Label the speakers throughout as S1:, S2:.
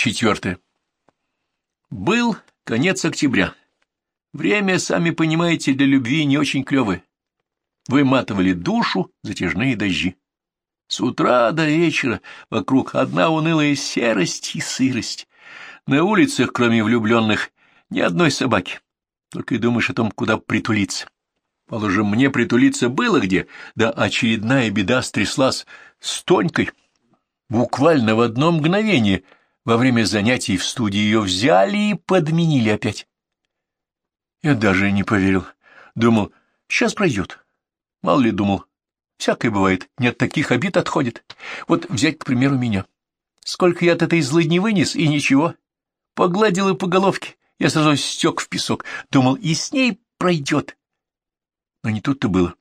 S1: Четвертое. Был конец октября. Время, сами понимаете, для любви не очень клевое. Выматывали душу затяжные дожди. С утра до вечера вокруг одна унылая серость и сырость. На улицах, кроме влюбленных, ни одной собаки. Только и думаешь о том, куда притулиться. Положим, мне притулиться было где, да очередная беда стряслась с Тонькой. Буквально в одно мгновение во время занятий в студии ее взяли и подменили опять. Я даже не поверил. Думал, сейчас пройдет. Мало ли думал, всякое бывает, не от таких обид отходит. Вот взять, к примеру, меня. Сколько я от этой злы не вынес, и ничего. Погладил и по головке, я сразу стек в песок. Думал, и с ней пройдет. Но не тут-то было.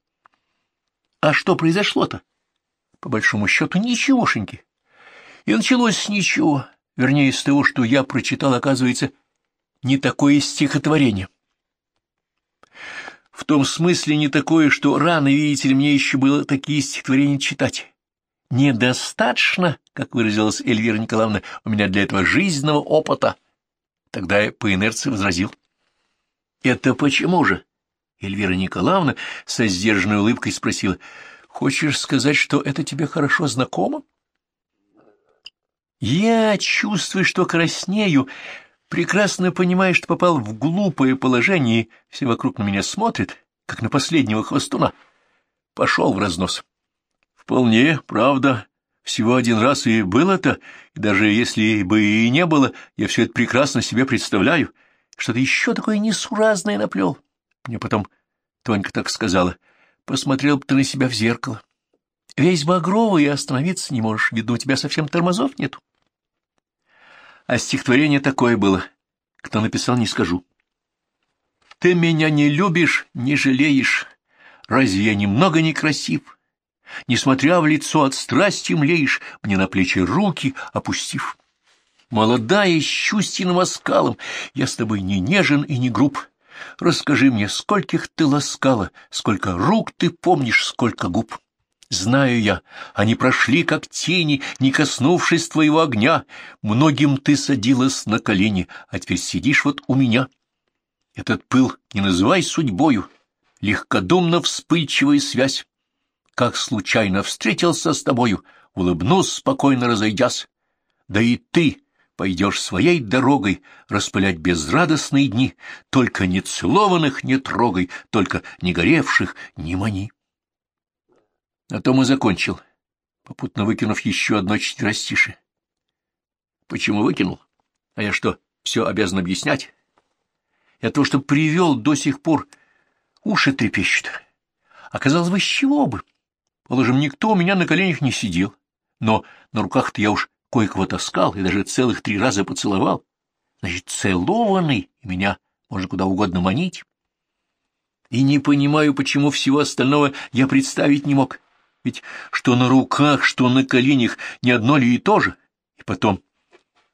S1: А что произошло-то? По большому счету, ничегошеньки. И началось с ничего, вернее, с того, что я прочитал, оказывается, не такое стихотворение. В том смысле не такое, что рано, видите ли, мне еще было такие стихотворения читать. Недостаточно, как выразилась Эльвира Николаевна, у меня для этого жизненного опыта. Тогда я по инерции возразил. Это почему же? Эльвира Николаевна со сдержанной улыбкой спросила. Хочешь сказать, что это тебе хорошо знакомо? Я чувствую, что краснею, прекрасно понимая, что попал в глупое положение, все вокруг на меня смотрят, как на последнего хвостуна. Пошел в разнос. Вполне, правда, всего один раз и было-то, и даже если бы и не было, я все это прекрасно себе представляю. Что-то еще такое несуразное наплел. Мне потом Тонька так сказала. Посмотрел бы ты на себя в зеркало. Весь багровый, и остановиться не можешь. Видно, у тебя совсем тормозов нету. А стихотворение такое было. Кто написал, не скажу. Ты меня не любишь, не жалеешь. Разве я немного некрасив? Несмотря в лицо от страсти млеешь, мне на плечи руки опустив. Молодая, с чувственным оскалом, я с тобой не нежен и не груб. Расскажи мне, скольких ты ласкала, сколько рук ты помнишь, сколько губ. Знаю я, они прошли, как тени, не коснувшись твоего огня. Многим ты садилась на колени, а теперь сидишь вот у меня. Этот пыл не называй судьбою, легкодумно вспыльчивая связь. Как случайно встретился с тобою, улыбнусь, спокойно разойдясь. Да и ты пойдешь своей дорогой распылять безрадостные дни, только не целованных не трогай, только не горевших не мани. На том и закончил, попутно выкинув еще одно четверостишее. Почему выкинул? А я что, все обязан объяснять? Я то, что привел до сих пор, уши трепещут. Оказалось бы, с чего бы? Положим, никто у меня на коленях не сидел, но на руках-то я уж кое-кого таскал и даже целых три раза поцеловал. Значит, целованный, меня можно куда угодно манить. И не понимаю, почему всего остального я представить не мог. Ведь что на руках, что на коленях не одно ли и то же. И потом,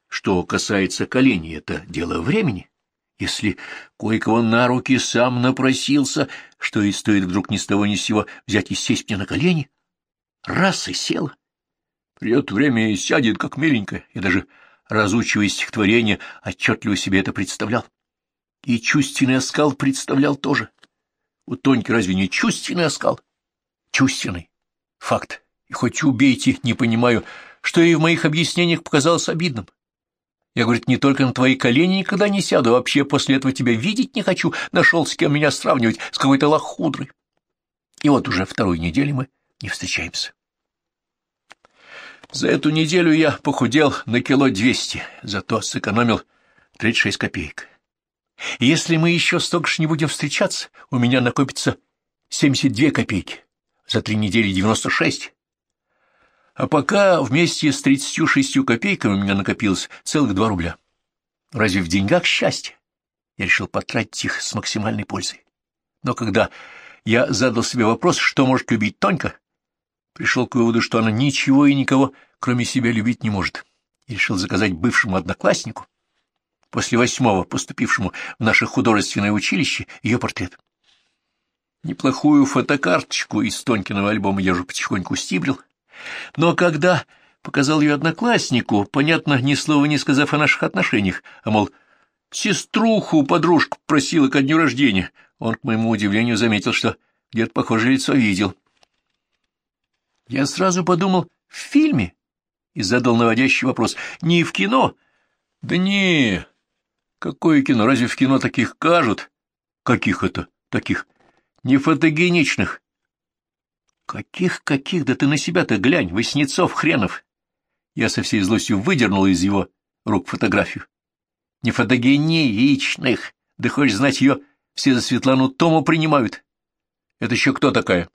S1: что касается коленей, это дело времени. Если кое-кого на руки сам напросился, что и стоит вдруг ни с того ни с сего взять и сесть мне на колени, раз и села. Придет время и сядет, как миленькая. Я даже, разучивая стихотворение, отчетливо себе это представлял. И чувственный оскал представлял тоже. У Тоньки разве не чувственный оскал? Чувственный. Факт. И хоть убейте, не понимаю, что и в моих объяснениях показалось обидным. Я, говорит, не только на твои колени никогда не сяду, а вообще после этого тебя видеть не хочу, нашел с кем меня сравнивать, с какой-то лохудрой. И вот уже вторую неделю мы не встречаемся. За эту неделю я похудел на кило двести, зато сэкономил тридцать шесть копеек. Если мы еще столько же не будем встречаться, у меня накопится семьдесят две копейки за три недели девяносто шесть. А пока вместе с тридцатью шестью копейками у меня накопилось целых два рубля. Разве в деньгах счастье? Я решил потратить их с максимальной пользой. Но когда я задал себе вопрос, что может любить Тонька, пришел к выводу, что она ничего и никого, кроме себя, любить не может, и решил заказать бывшему однокласснику, после восьмого поступившему в наше художественное училище, ее портрет. Неплохую фотокарточку из Тонькиного альбома я уже потихоньку стибрил, но когда показал ее однокласснику, понятно, ни слова не сказав о наших отношениях, а, мол, сеструху, подружку просила ко дню рождения. Он, к моему удивлению, заметил, что где-то похожее лицо видел. Я сразу подумал, в фильме, и задал наводящий вопрос. Не в кино? Да не. Какое кино? Разве в кино таких кажут? Каких это? Таких? Не фотогеничных. Каких-каких? Да ты на себя-то глянь, Васнецов хренов. Я со всей злостью выдернул из его рук фотографию. Не фотогеничных. Да хочешь знать ее, все за Светлану Тому принимают. Это еще кто такая?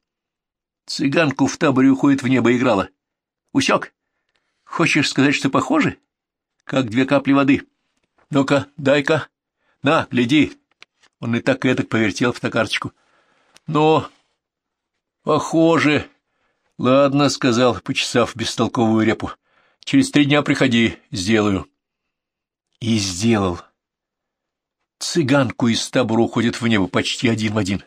S1: Цыганку в таборе уходит в небо играла. Усек? Хочешь сказать, что похожи? Как две капли воды. Ну-ка, дай-ка. На, гляди. Он и так и так повертел фотокарточку. Но... Похоже. Ладно, сказал, почесав бестолковую репу. Через три дня приходи, сделаю. И сделал. Цыганку из табора уходит в небо почти один в один.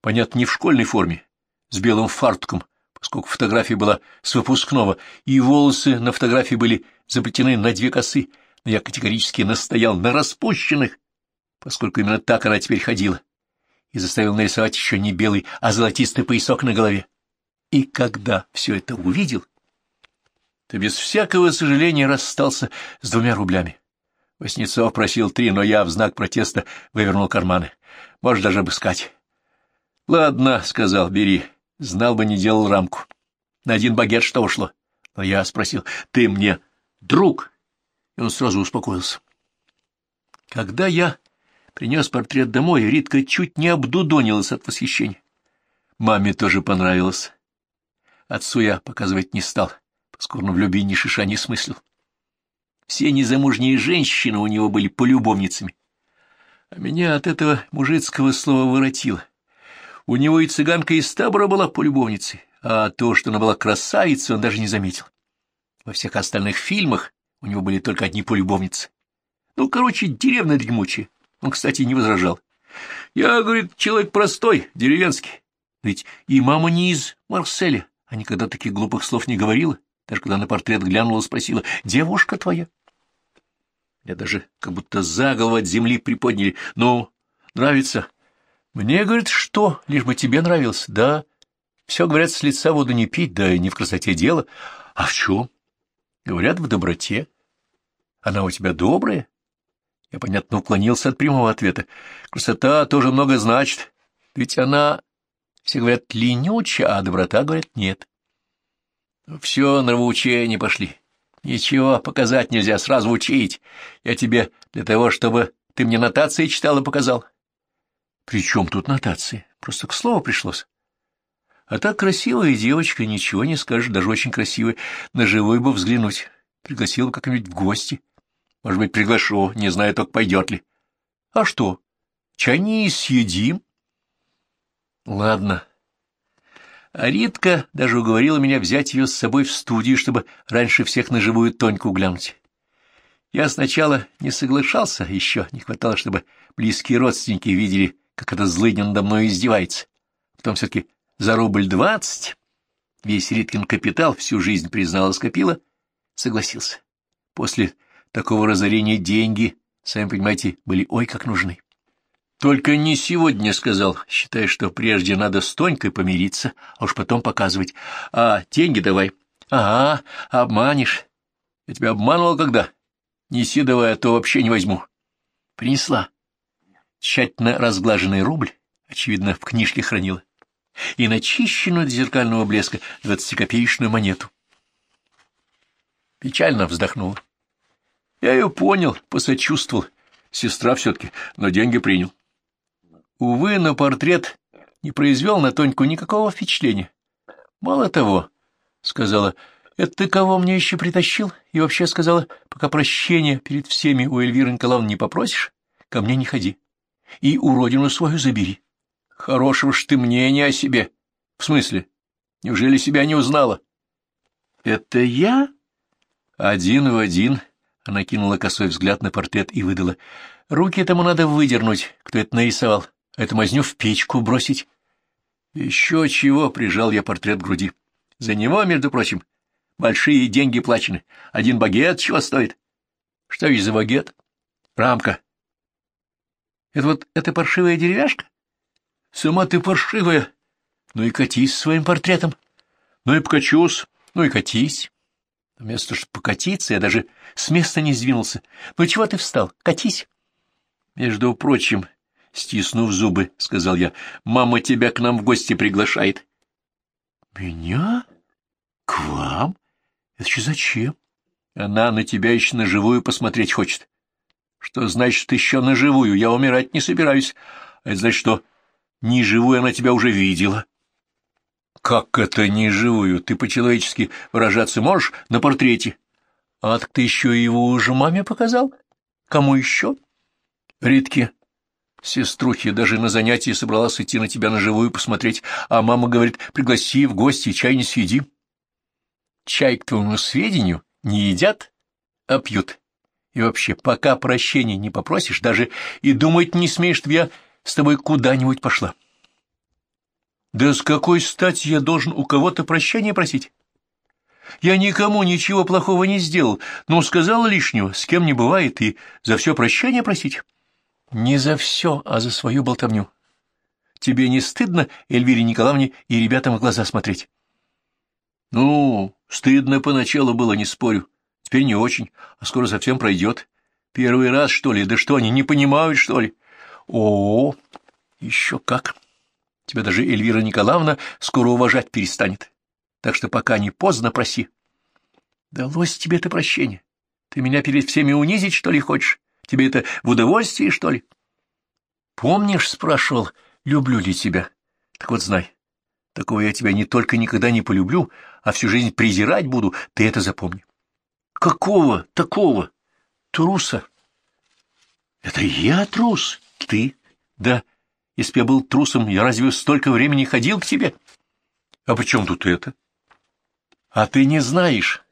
S1: Понятно, не в школьной форме, с белым фартуком, поскольку фотография была с выпускного, и волосы на фотографии были заплетены на две косы, но я категорически настоял на распущенных, поскольку именно так она теперь ходила, и заставил нарисовать еще не белый, а золотистый поясок на голове. И когда все это увидел, то без всякого сожаления расстался с двумя рублями. Васнецов просил три, но я в знак протеста вывернул карманы. Можешь даже обыскать. — Ладно, — сказал, — бери. Знал бы, не делал рамку. На один багет что ушло. Но я спросил, ты мне друг? И он сразу успокоился. Когда я принес портрет домой, Ритка чуть не обдудонилась от восхищения. Маме тоже понравилось. Отцу я показывать не стал, поскольку в любви ни шиша не смыслил. Все незамужние женщины у него были полюбовницами. А меня от этого мужицкого слова воротило. У него и цыганка из табора была полюбовницей, а то, что она была красавицей, он даже не заметил. Во всех остальных фильмах у него были только одни полюбовницы. Ну, короче, деревня дремучая. Он, кстати, не возражал. Я, говорит, человек простой, деревенский. Ведь и мама не из Марселя, а никогда таких глупых слов не говорила. Даже когда на портрет глянула, спросила, девушка твоя? Я даже как будто за голову от земли приподняли. Ну, нравится? Мне, говорит, что, лишь бы тебе нравился. Да, все, говорят, с лица воду не пить, да и не в красоте дело. А в чем? Говорят, в доброте. Она у тебя добрая? Я, понятно, уклонился от прямого ответа. Красота тоже много значит. Ведь она, все говорят, ленючая, а доброта, говорят, нет. Все, нравоучения пошли. Ничего показать нельзя, сразу учить. Я тебе для того, чтобы ты мне нотации читал и показал. При чем тут нотации? Просто к слову пришлось. А так красивая девочка, ничего не скажешь, даже очень красивая. На живой бы взглянуть. Пригласила как-нибудь в гости. Может быть, приглашу, не знаю только, пойдет ли. А что, чай не съедим? Ладно. А Ритка даже уговорила меня взять ее с собой в студию, чтобы раньше всех на живую Тоньку глянуть. Я сначала не соглашался, еще не хватало, чтобы близкие родственники видели, как это злыдня надо мной издевается. Потом все-таки за рубль двадцать, весь Риткин капитал всю жизнь признала скопила, согласился. После такого разорения деньги, сами понимаете, были ой как нужны. Только не сегодня, — сказал, считая, что прежде надо с Тонькой помириться, а уж потом показывать. А деньги давай. Ага, обманешь. Я тебя обманывал когда? Неси давай, а то вообще не возьму. Принесла. Тщательно разглаженный рубль, очевидно, в книжке хранила, и начищенную до зеркального блеска двадцатикопеечную монету. Печально вздохнула. Я ее понял, посочувствовал. Сестра все-таки, но деньги принял. Увы, но портрет не произвел на Тоньку никакого впечатления. Мало того, — сказала, — это ты кого мне еще притащил? И вообще сказала, пока прощения перед всеми у Эльвиры Николаевны не попросишь, ко мне не ходи. И уродину свою забери. Хорошего ж ты мнения о себе. В смысле? Неужели себя не узнала? — Это я? Один в один. Она кинула косой взгляд на портрет и выдала. — Руки этому надо выдернуть, кто это нарисовал эту мазню в печку бросить. Еще чего, прижал я портрет к груди. За него, между прочим, большие деньги плачены. Один багет чего стоит? Что ведь за багет? Рамка. Это вот эта паршивая деревяшка? Сама ты паршивая. Ну и катись своим портретом. Ну и покачусь, ну и катись. Вместо чтобы покатиться, я даже с места не сдвинулся. Ну чего ты встал? Катись. Между прочим, стиснув зубы, сказал я, мама тебя к нам в гости приглашает. Меня? К вам? Это что зачем? Она на тебя еще на живую посмотреть хочет. Что значит еще на живую? Я умирать не собираюсь. А это значит, что не живую она тебя уже видела. Как это не живую? Ты по-человечески выражаться можешь на портрете? А так ты еще его уже маме показал? Кому еще? Ритке. Сеструхи даже на занятии собралась идти на тебя на живую посмотреть, а мама говорит, пригласи в гости, чай не съеди. Чай, к твоему сведению, не едят, а пьют. И вообще, пока прощения не попросишь, даже и думать не смеешь, что я с тобой куда-нибудь пошла. Да с какой стати я должен у кого-то прощения просить? Я никому ничего плохого не сделал, но сказал лишнего, с кем не бывает, и за все прощения просить. Не за все, а за свою болтовню. Тебе не стыдно Эльвире Николаевне и ребятам в глаза смотреть? Ну, стыдно поначалу было, не спорю. Теперь не очень, а скоро совсем пройдет. Первый раз, что ли? Да что, они не понимают, что ли? О, еще как! Тебя даже Эльвира Николаевна скоро уважать перестанет. Так что пока не поздно, проси. Далось тебе это прощение. Ты меня перед всеми унизить, что ли, хочешь? Тебе это в удовольствие, что ли? Помнишь, спрашивал, люблю ли тебя? Так вот знай, такого я тебя не только никогда не полюблю, а всю жизнь презирать буду, ты это запомни. Какого такого? Труса. Это я трус? Ты? Да. Если бы я был трусом, я разве столько времени ходил к тебе? А при чем тут это? А ты не знаешь.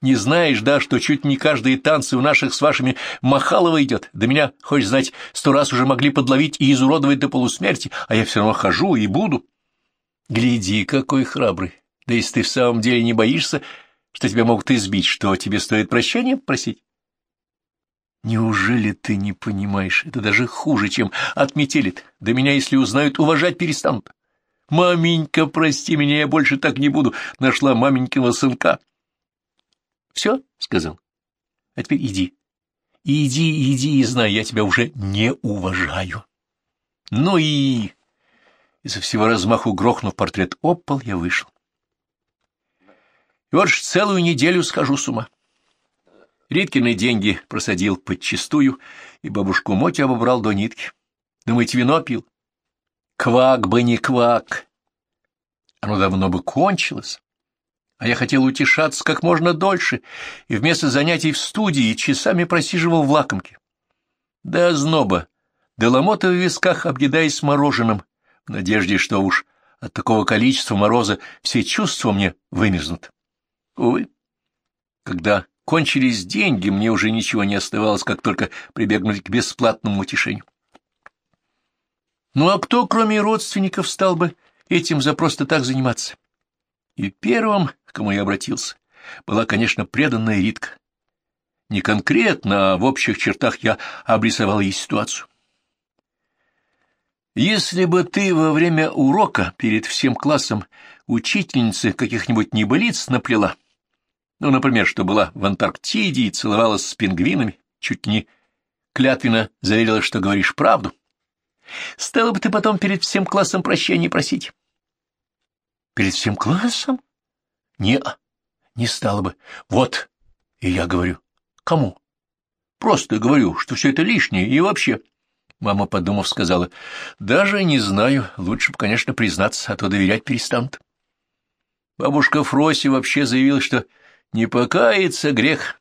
S1: Не знаешь, да, что чуть не каждые танцы у наших с вашими Махалова идет. Да меня, хочешь знать, сто раз уже могли подловить и изуродовать до полусмерти, а я все равно хожу и буду. Гляди, какой храбрый. Да если ты в самом деле не боишься, что тебя могут избить, что тебе стоит прощения просить? Неужели ты не понимаешь? Это даже хуже, чем отметелит. Да меня, если узнают, уважать перестанут. Маменька, прости меня, я больше так не буду. Нашла маменькиного сынка. Все, — сказал. А теперь иди. Иди, иди и знай, я тебя уже не уважаю. Ну и... Из-за всего размаху грохнув портрет об я вышел. И вот ж целую неделю схожу с ума. Риткины деньги просадил подчистую, и бабушку Мотю обобрал до нитки. Думаете, вино пил? Квак бы не квак. Оно давно бы кончилось. А я хотел утешаться как можно дольше, и вместо занятий в студии часами просиживал в лакомке. Да зноба, да ломота в висках, объедаясь мороженым, в надежде, что уж от такого количества мороза все чувства мне вымерзнут. Увы, когда кончились деньги, мне уже ничего не оставалось, как только прибегнуть к бесплатному утешению. Ну а кто, кроме родственников, стал бы этим за просто так заниматься? И первым, к кому я обратился, была, конечно, преданная Ритка. Не конкретно, а в общих чертах я обрисовал ей ситуацию. Если бы ты во время урока перед всем классом учительницы каких-нибудь небылиц наплела, ну, например, что была в Антарктиде и целовалась с пингвинами, чуть не клятвенно заверила, что говоришь правду. Стала бы ты потом перед всем классом прощения просить? Перед всем классом? Не, не стала бы. Вот, и я говорю. Кому? Просто говорю, что все это лишнее и вообще. Мама, подумав, сказала, даже не знаю, лучше бы, конечно, признаться, а то доверять перестанут. Бабушка Фроси вообще заявила, что не покаяться грех.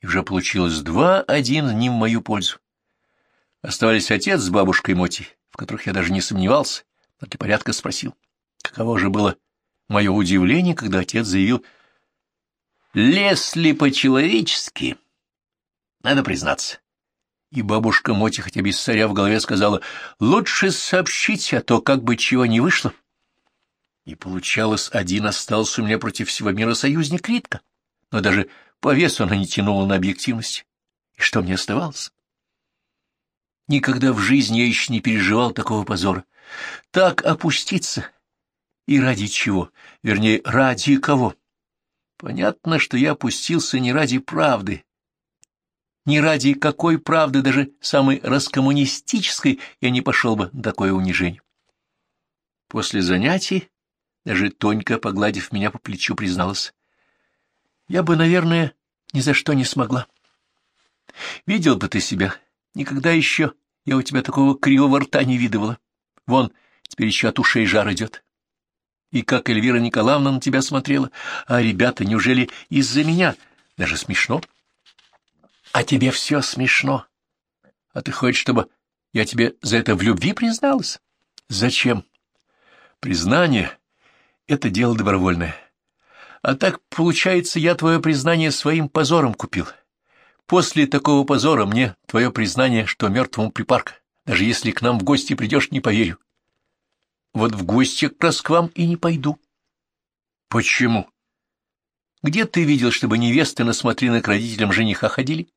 S1: И уже получилось два-один не в мою пользу. Оставались отец с бабушкой Моти, в которых я даже не сомневался, но для порядка спросил. Каково же было мое удивление, когда отец заявил, «Лесли по-человечески, надо признаться». И бабушка Моти, хотя без царя в голове, сказала, «Лучше сообщить, а то как бы чего не вышло». И получалось, один остался у меня против всего мира союзник Ритка, но даже по весу она не тянула на объективность. И что мне оставалось? Никогда в жизни я еще не переживал такого позора. Так опуститься. И ради чего? Вернее, ради кого? Понятно, что я опустился не ради правды. Не ради какой правды, даже самой раскоммунистической, я не пошел бы на такое унижение. После занятий, даже Тонька, погладив меня по плечу, призналась. Я бы, наверное, ни за что не смогла. Видел бы ты себя. Никогда еще я у тебя такого кривого рта не видывала. Вон, теперь еще от ушей жар идет. И как Эльвира Николаевна на тебя смотрела. А ребята, неужели из-за меня? Даже смешно. А тебе все смешно. А ты хочешь, чтобы я тебе за это в любви призналась? Зачем? Признание — это дело добровольное. А так, получается, я твое признание своим позором купил. После такого позора мне твое признание, что мертвому припарка. Даже если к нам в гости придешь, не поверю. Вот в гости как раз к вам и не пойду. Почему? Где ты видел, чтобы невесты на смотрины к родителям жениха ходили?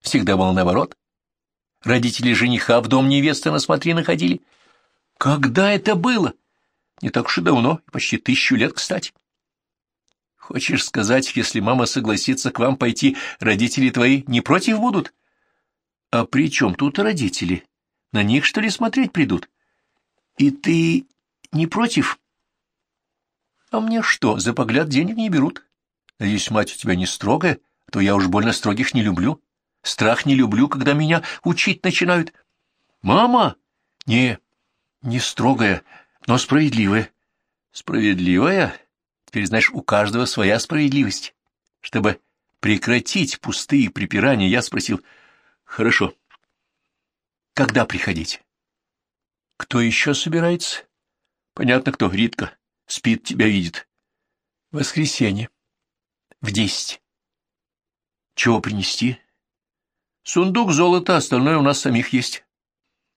S1: Всегда было наоборот. Родители жениха в дом невесты на смотрины ходили. Когда это было? Не так уж и давно, почти тысячу лет, кстати. Хочешь сказать, если мама согласится к вам пойти, родители твои не против будут? А при чем тут родители? На них, что ли, смотреть придут? И ты не против? А мне что, за погляд денег не берут? Надеюсь, мать у тебя не строгая, то я уж больно строгих не люблю. Страх не люблю, когда меня учить начинают. Мама? Не, не строгая, но справедливая. Справедливая? Теперь, знаешь, у каждого своя справедливость. Чтобы прекратить пустые припирания, я спросил, хорошо, когда приходить? Кто еще собирается? Понятно, кто, Ритка. Спит, тебя видит. Воскресенье. В десять. Чего принести? Сундук золота, остальное у нас самих есть.